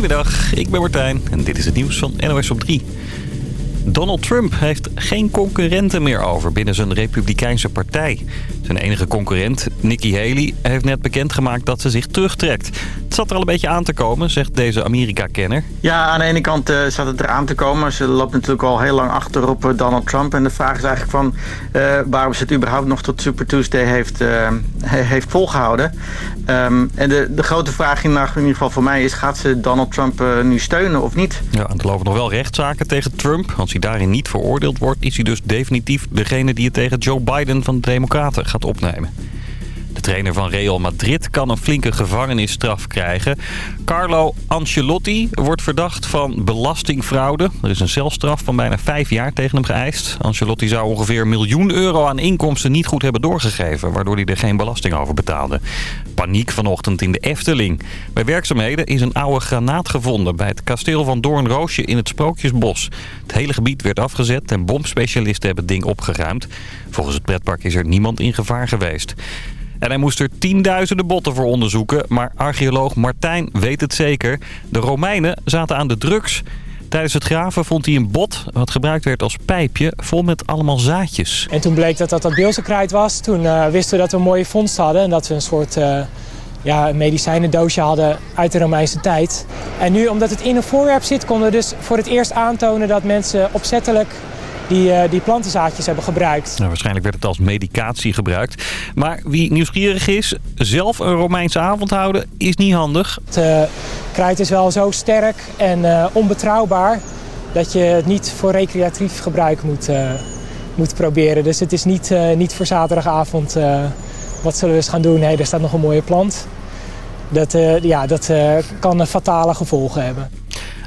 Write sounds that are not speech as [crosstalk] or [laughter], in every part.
Goedemiddag, ik ben Martijn en dit is het nieuws van NOS op 3. Donald Trump heeft geen concurrenten meer over binnen zijn republikeinse partij. Zijn enige concurrent, Nikki Haley, heeft net bekendgemaakt dat ze zich terugtrekt. Het zat er al een beetje aan te komen, zegt deze Amerika-kenner. Ja, aan de ene kant uh, zat het eraan te komen. Ze loopt natuurlijk al heel lang achter op uh, Donald Trump. En de vraag is eigenlijk van uh, waarom ze het überhaupt nog tot Super Tuesday heeft, heeft volgehouden. Um, en de, de grote vraag in, in ieder geval voor mij is, gaat ze Donald Trump nu steunen of niet? Ja, en er lopen nog wel rechtszaken tegen Trump. Als hij daarin niet veroordeeld wordt, is hij dus definitief degene die het tegen Joe Biden van de Democraten gaat opnemen. De trainer van Real Madrid kan een flinke gevangenisstraf krijgen. Carlo Ancelotti wordt verdacht van belastingfraude. Er is een celstraf van bijna vijf jaar tegen hem geëist. Ancelotti zou ongeveer een miljoen euro aan inkomsten niet goed hebben doorgegeven... waardoor hij er geen belasting over betaalde. Paniek vanochtend in de Efteling. Bij werkzaamheden is een oude granaat gevonden... bij het kasteel van Doornroosje in het Sprookjesbos. Het hele gebied werd afgezet en bomspecialisten hebben het ding opgeruimd. Volgens het pretpark is er niemand in gevaar geweest. En hij moest er tienduizenden botten voor onderzoeken. Maar archeoloog Martijn weet het zeker. De Romeinen zaten aan de drugs. Tijdens het graven vond hij een bot wat gebruikt werd als pijpje vol met allemaal zaadjes. En toen bleek dat dat dat beelzenkruid was. Toen uh, wisten we dat we een mooie vondst hadden en dat we een soort uh, ja, medicijnendoosje hadden uit de Romeinse tijd. En nu, omdat het in een voorwerp zit, konden we dus voor het eerst aantonen dat mensen opzettelijk die, uh, die plantenzaadjes hebben gebruikt. Nou, waarschijnlijk werd het als medicatie gebruikt. Maar wie nieuwsgierig is, zelf een Romeinse avond houden is niet handig. Het uh, kruid is wel zo sterk en uh, onbetrouwbaar dat je het niet voor recreatief gebruik moet, moet proberen. Dus het is niet, niet voor zaterdagavond, wat zullen we eens gaan doen? Nee, er staat nog een mooie plant. Dat, ja, dat kan fatale gevolgen hebben.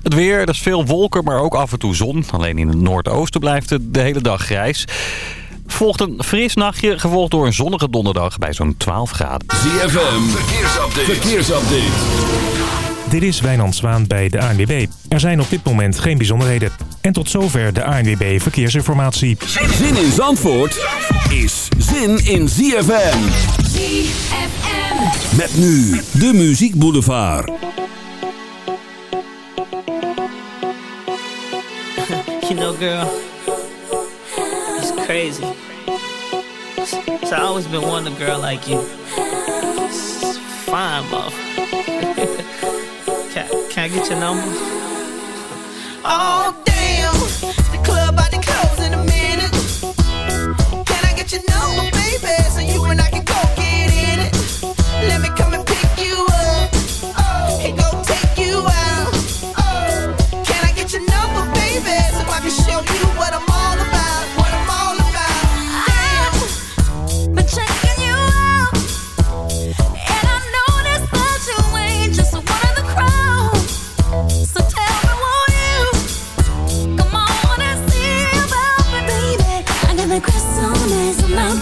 Het weer, dat is veel wolken, maar ook af en toe zon. Alleen in het noordoosten blijft het de hele dag grijs. Volgt een fris nachtje, gevolgd door een zonnige donderdag bij zo'n 12 graden. ZFM, verkeersupdate. verkeersupdate. Dit is Wijnand Zwaan bij de ANWB. Er zijn op dit moment geen bijzonderheden. En tot zover de ANWB Verkeersinformatie. Zin in Zandvoort is zin in ZFM. ZFM. Met nu de Muziek Boulevard. You know, girl, it's crazy. So I always been wanting a girl like you. It's fine, buff. [laughs] can, can I get your number? Oh,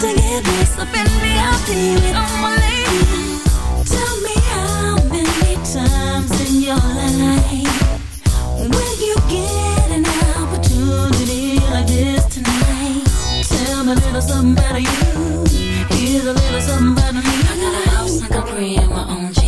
up in with all my ladies. Tell me how many times in your life will you get an opportunity like this tonight? Tell me a little something about you. Here's a little something about me. I got a house a pre in my own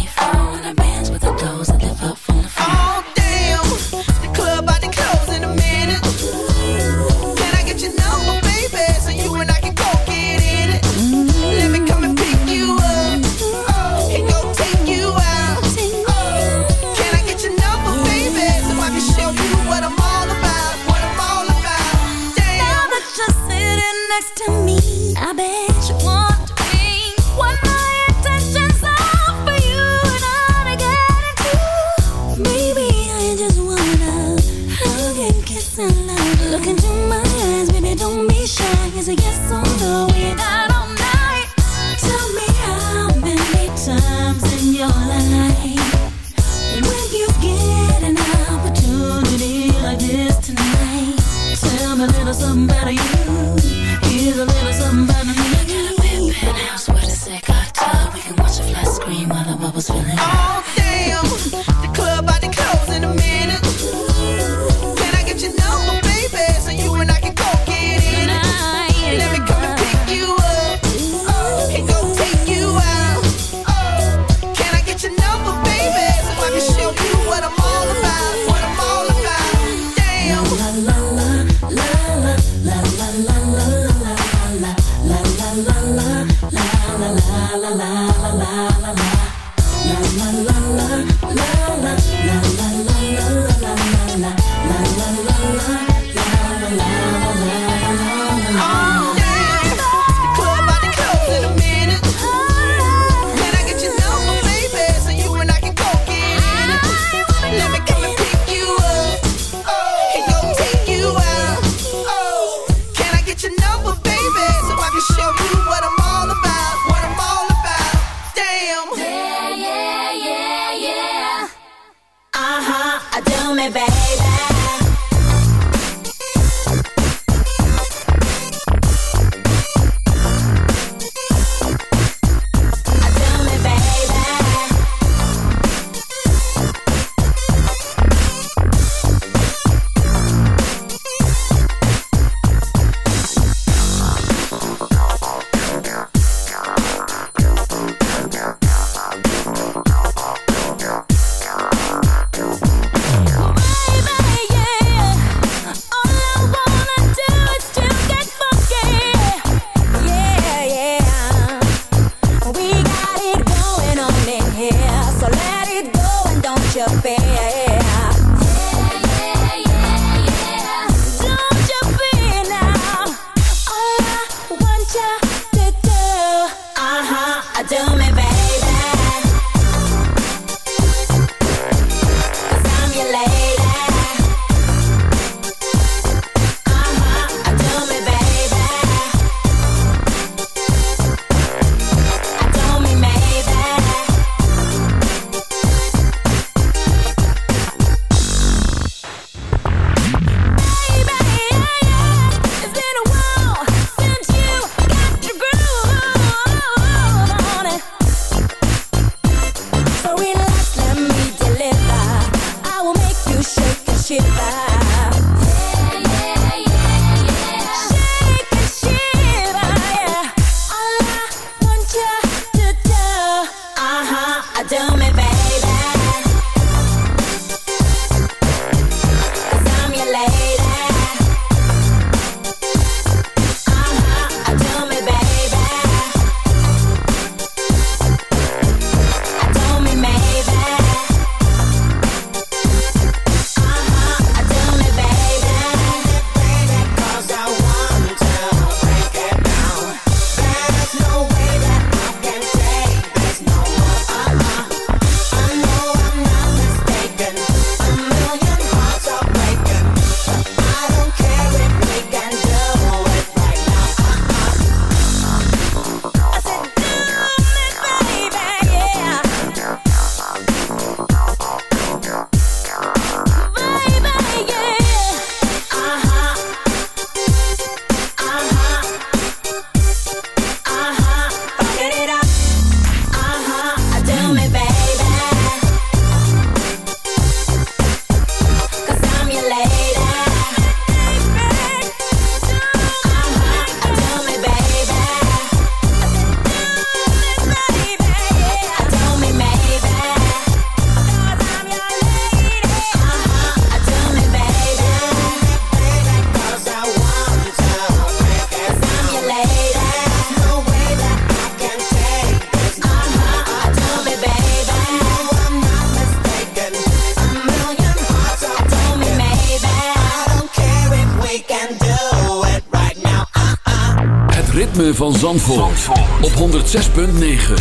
van Zandvoort, Zandvoort. op 106.9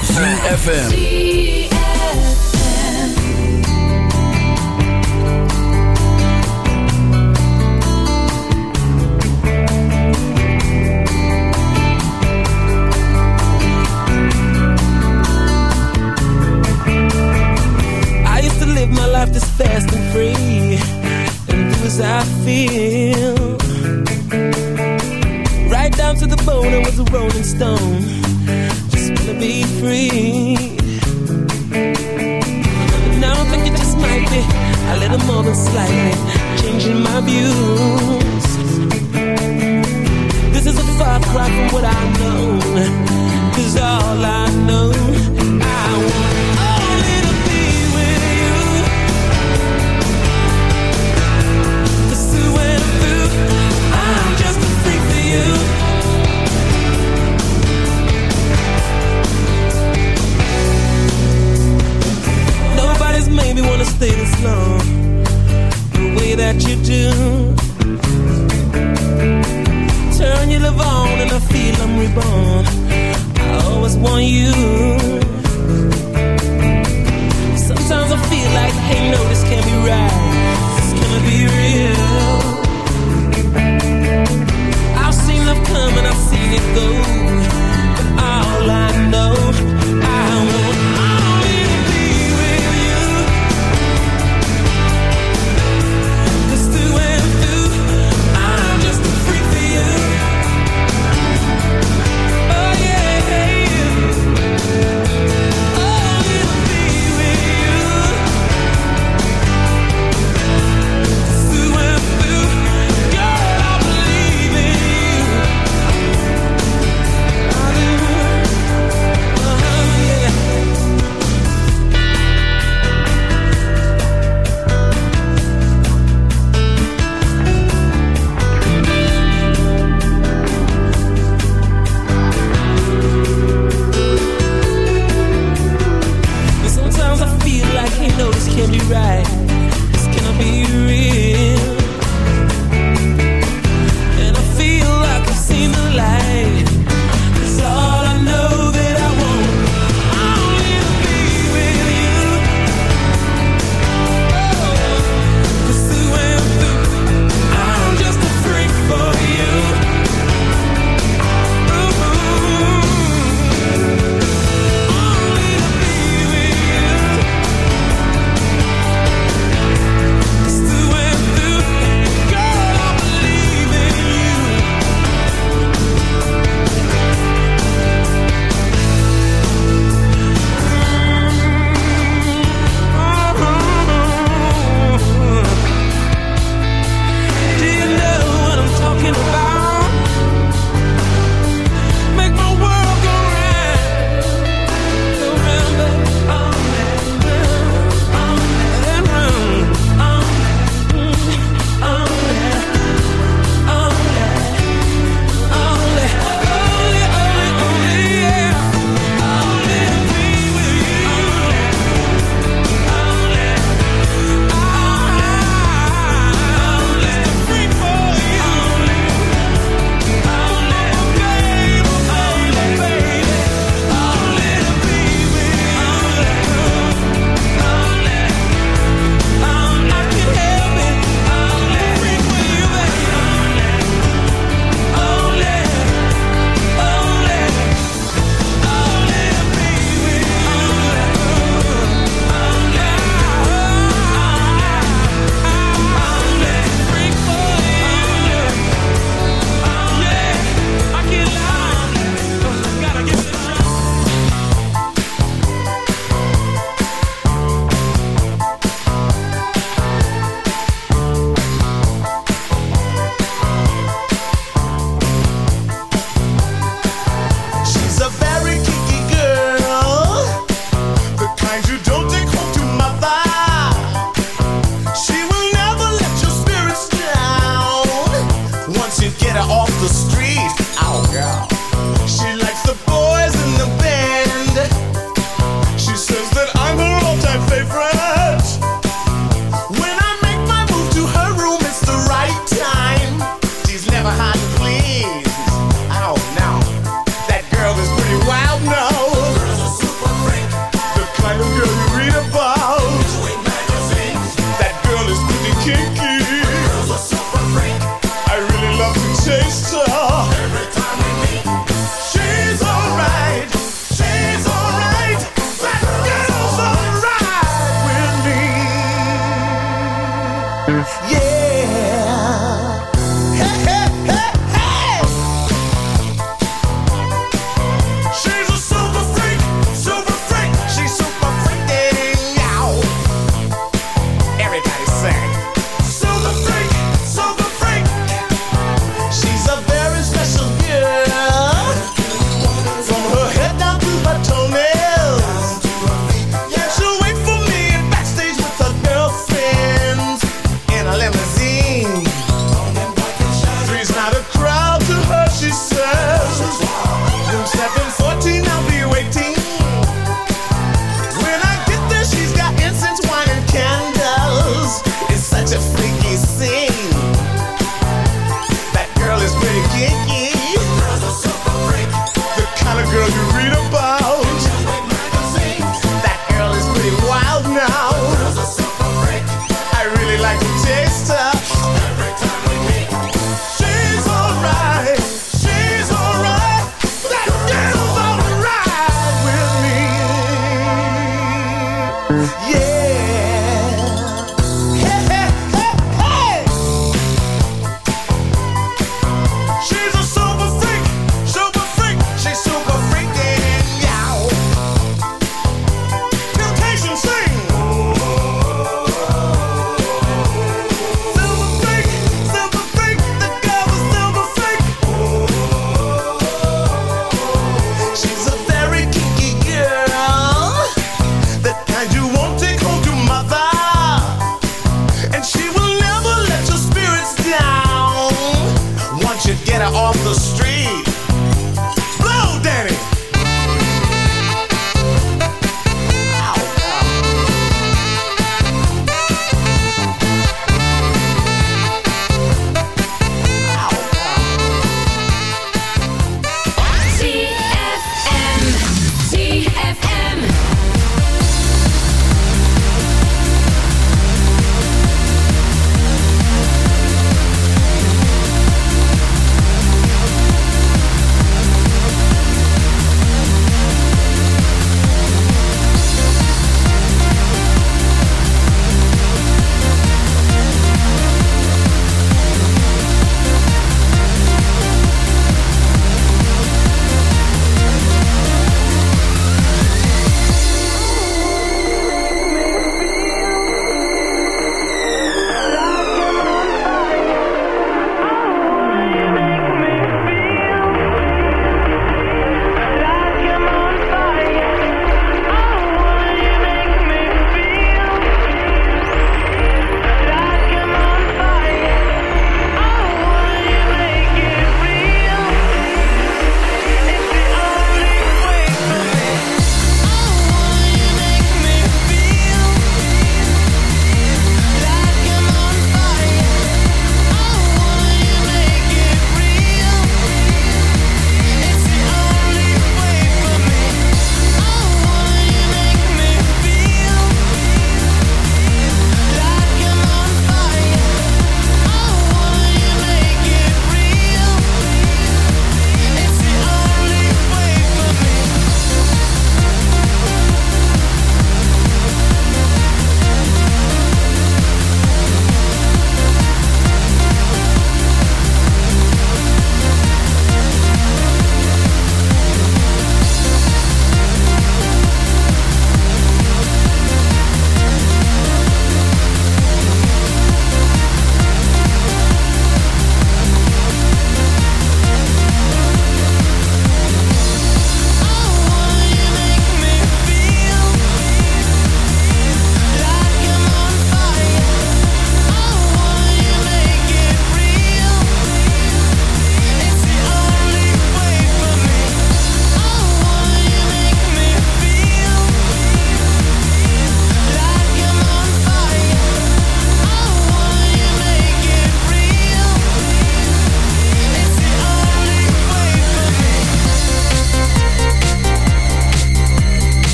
CFFM I used to live my life this fast and free. And do as I feel.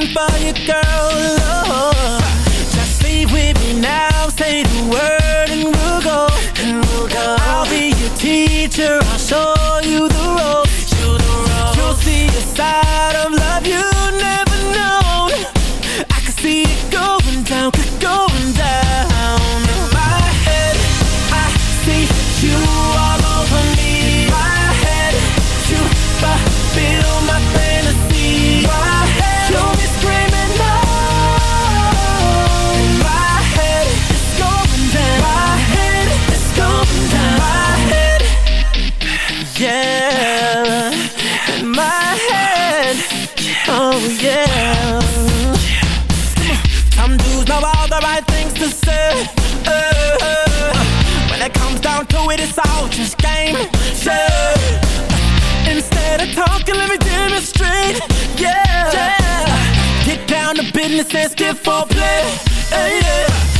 looking for you, girl. Lord. Just leave with me now. Say the word and we'll go. And we'll go. I'll be your teacher. I'll show you the ropes. You the ropes. You'll see the side sensitive for play. Hey, yeah.